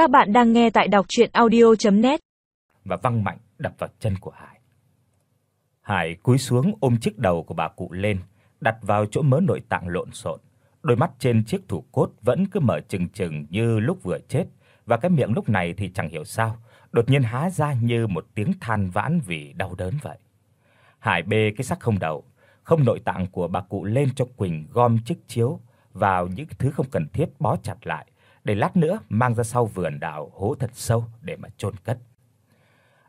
Các bạn đang nghe tại đọc audio net và văng mạnh đập vào chân của Hải. Hải cúi xuống ôm chiếc đầu của bà cụ lên, đặt vào chỗ mớ nội tạng lộn xộn. Đôi mắt trên chiếc thủ cốt vẫn cứ mở trừng trừng như lúc vừa chết, và cái miệng lúc này thì chẳng hiểu sao, đột nhiên há ra như một tiếng than vãn vì đau đớn vậy. Hải bê cái xác không đầu, không nội tạng của bà cụ lên cho Quỳnh gom chiếc chiếu vào những thứ không cần thiết bó chặt lại, để lát nữa mang ra sau vườn đào hố thật sâu để mà chôn cất.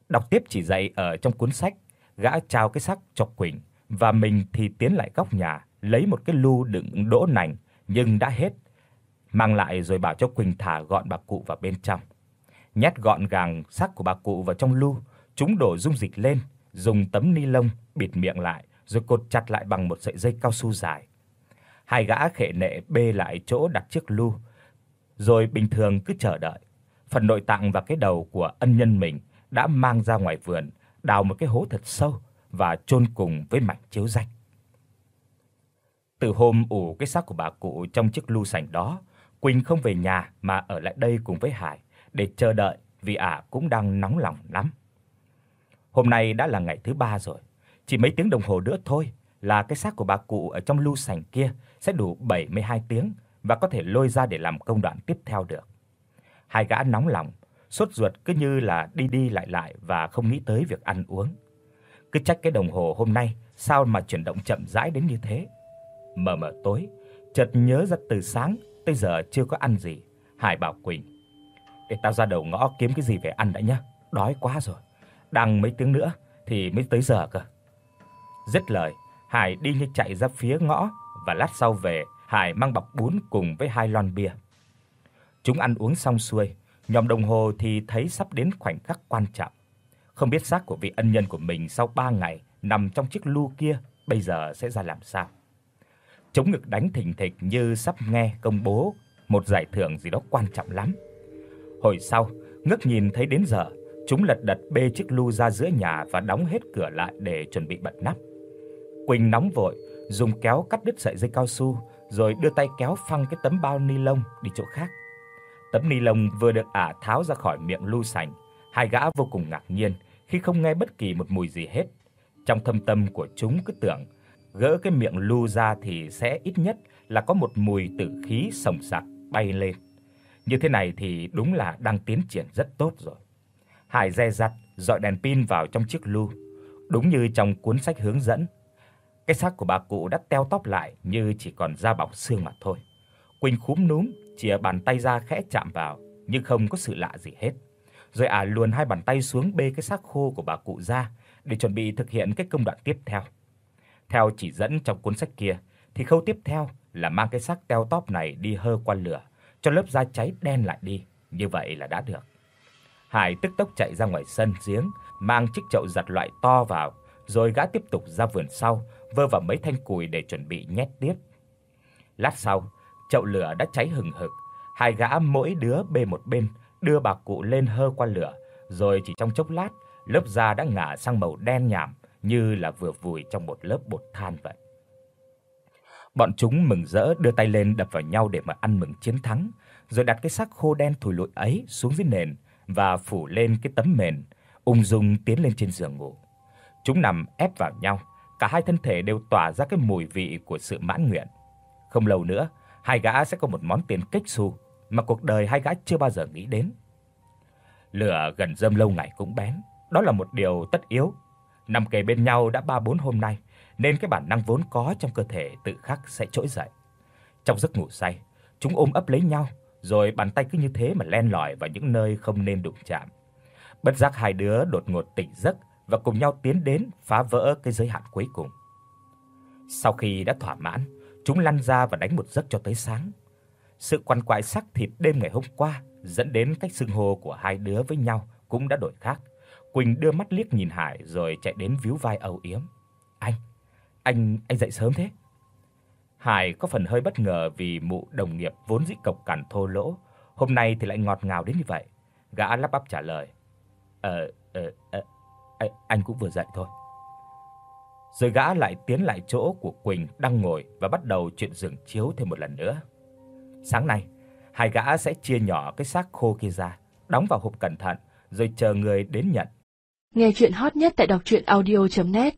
Đọc tiếp chỉ dạy ở trong cuốn sách, gã trao cái xác cho Quỳnh và mình thì tiến lại góc nhà, lấy một cái lu đựng đỗ nành nhưng đã hết, mang lại rồi bảo cho Quỳnh thả gọn bà cụ vào bên trong. Nhét gọn gàng xác của bà cụ vào trong lu, chúng đổ dung dịch lên, dùng tấm ni lông bịt miệng lại rồi cột chặt lại bằng một sợi dây cao su dài. Hai gã khệ nệ bê lại chỗ đặt chiếc lu, rồi bình thường cứ chờ đợi. Phần nội tạng và cái đầu của ân nhân mình đã mang ra ngoài vườn, đào một cái hố thật sâu và chôn cùng với mảnh chiếu rách. Từ hôm ủ cái xác của bà cụ trong chiếc lu sành đó, Quỳnh không về nhà mà ở lại đây cùng với Hải để chờ đợi vì ả cũng đang nóng lòng lắm. Hôm nay đã là ngày thứ ba rồi, chỉ mấy tiếng đồng hồ nữa thôi là cái xác của bà cụ ở trong lu sành kia sẽ đủ 72 tiếng và có thể lôi ra để làm công đoạn tiếp theo được. Hai gã nóng lòng, sốt ruột cứ như là đi đi lại lại và không nghĩ tới việc ăn uống. Cứ trách cái đồng hồ hôm nay sao mà chuyển động chậm rãi đến như thế. Mờ mờ tối, chợt nhớ ra từ sáng tới giờ chưa có ăn gì, Hải bảo Quỳnh: "Để tao ra đầu ngõ kiếm cái gì về ăn đã nhá, đói quá rồi. Đang mấy tiếng nữa thì mới tới giờ cơ." Dứt lời, Hải đi như chạy ra phía ngõ và lát sau về, Hải mang bọc bún cùng với hai lon bia. Chúng ăn uống xong xuôi, nhóm đồng hồ thì thấy sắp đến khoảnh khắc quan trọng. Không biết xác của vị ân nhân của mình sau 3 ngày nằm trong chiếc lu kia bây giờ sẽ ra làm sao. Chống ngực đánh thình thịch như sắp nghe công bố một giải thưởng gì đó quan trọng lắm. Hồi sau, ngước nhìn thấy đến giờ, chúng lật đật bê chiếc lu ra giữa nhà và đóng hết cửa lại để chuẩn bị bật nắp. Quỳnh nóng vội, dùng kéo cắt đứt sợi dây cao su, rồi đưa tay kéo phăng cái tấm bao ni lông đi chỗ khác. Tấm ni lông vừa được ả tháo ra khỏi miệng lu sành, hai gã vô cùng ngạc nhiên khi không nghe bất kỳ một mùi gì hết. Trong thâm tâm của chúng cứ tưởng gỡ cái miệng lu ra thì sẽ ít nhất là có một mùi tử khí sồng sặc bay lên. Như thế này thì đúng là đang tiến triển rất tốt rồi. Hải dè dặt dọi đèn pin vào trong chiếc lu, đúng như trong cuốn sách hướng dẫn. Cái xác của bà cụ đã teo tóp lại như chỉ còn da bọc xương mà thôi. Quỳnh khúm núm, chìa bàn tay ra khẽ chạm vào, nhưng không có sự lạ gì hết. Rồi ả à luồn hai bàn tay xuống bê cái xác khô của bà cụ ra để chuẩn bị thực hiện cái công đoạn tiếp theo. Theo chỉ dẫn trong cuốn sách kia thì khâu tiếp theo là mang cái xác teo tóp này đi hơ qua lửa cho lớp da cháy đen lại đi, như vậy là đã được. Hải tức tốc chạy ra ngoài sân giếng, mang chiếc chậu giặt loại to vào, rồi gã tiếp tục ra vườn sau, vơ vào mấy thanh củi để chuẩn bị nhét tiếp. Lát sau, chậu lửa đã cháy hừng hực, hai gã mỗi đứa bê một bên, đưa bà cụ lên hơ qua lửa, rồi chỉ trong chốc lát, lớp da đã ngả sang màu đen nhảm như là vừa vùi trong một lớp bột than vậy. Bọn chúng mừng rỡ đưa tay lên đập vào nhau để mà ăn mừng chiến thắng, rồi đặt cái xác khô đen thủi lụi ấy xuống dưới nền và phủ lên cái tấm mền, ung dung tiến lên trên giường ngủ. Chúng nằm ép vào nhau, cả hai thân thể đều tỏa ra cái mùi vị của sự mãn nguyện. Không lâu nữa, hai gã sẽ có một món tiền kích xu mà cuộc đời hai gã chưa bao giờ nghĩ đến. Lửa gần rơm lâu ngày cũng bén, đó là một điều tất yếu. Nằm kề bên nhau đã 3 4 hôm nay, nên cái bản năng vốn có trong cơ thể tự khắc sẽ trỗi dậy. Trong giấc ngủ say, chúng ôm ấp lấy nhau, rồi bàn tay cứ như thế mà len lỏi vào những nơi không nên đụng chạm. Bất giác hai đứa đột ngột tỉnh giấc và cùng nhau tiến đến phá vỡ cái giới hạn cuối cùng. Sau khi đã thỏa mãn, chúng lăn ra và đánh một giấc cho tới sáng. Sự quằn quại sắc thịt đêm ngày hôm qua dẫn đến cách xưng hô của hai đứa với nhau cũng đã đổi khác. Quỳnh đưa mắt liếc nhìn Hải rồi chạy đến víu vai âu yếm. "Anh, anh anh dậy sớm thế?" Hải có phần hơi bất ngờ vì mụ đồng nghiệp vốn dĩ cộc cằn thô lỗ, hôm nay thì lại ngọt ngào đến như vậy. Gã lắp bắp trả lời: "Ờ ờ, ờ anh cũng vừa dậy thôi." Rồi gã lại tiến lại chỗ của Quỳnh đang ngồi và bắt đầu chuyện giường chiếu thêm một lần nữa. Sáng nay, hai gã sẽ chia nhỏ cái xác khô kia ra, đóng vào hộp cẩn thận rồi chờ người đến nhận. Nghe truyện hot nhất tại doctruyenaudio.net